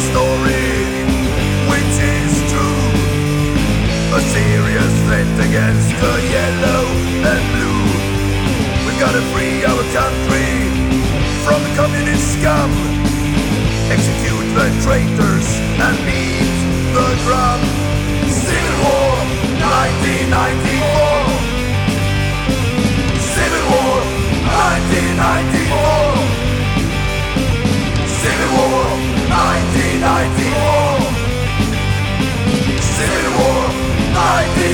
story which is true. A serious threat against the yellow and blue. We've got to free our country from the communist scum. Execute the traitors and be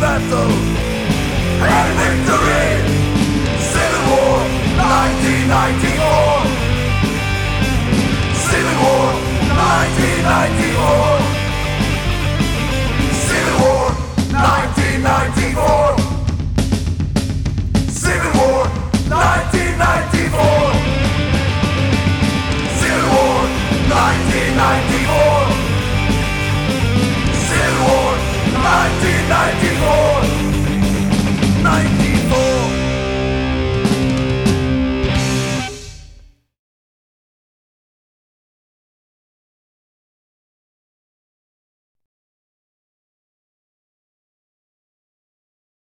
Battle and victory.